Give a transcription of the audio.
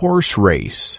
horse race.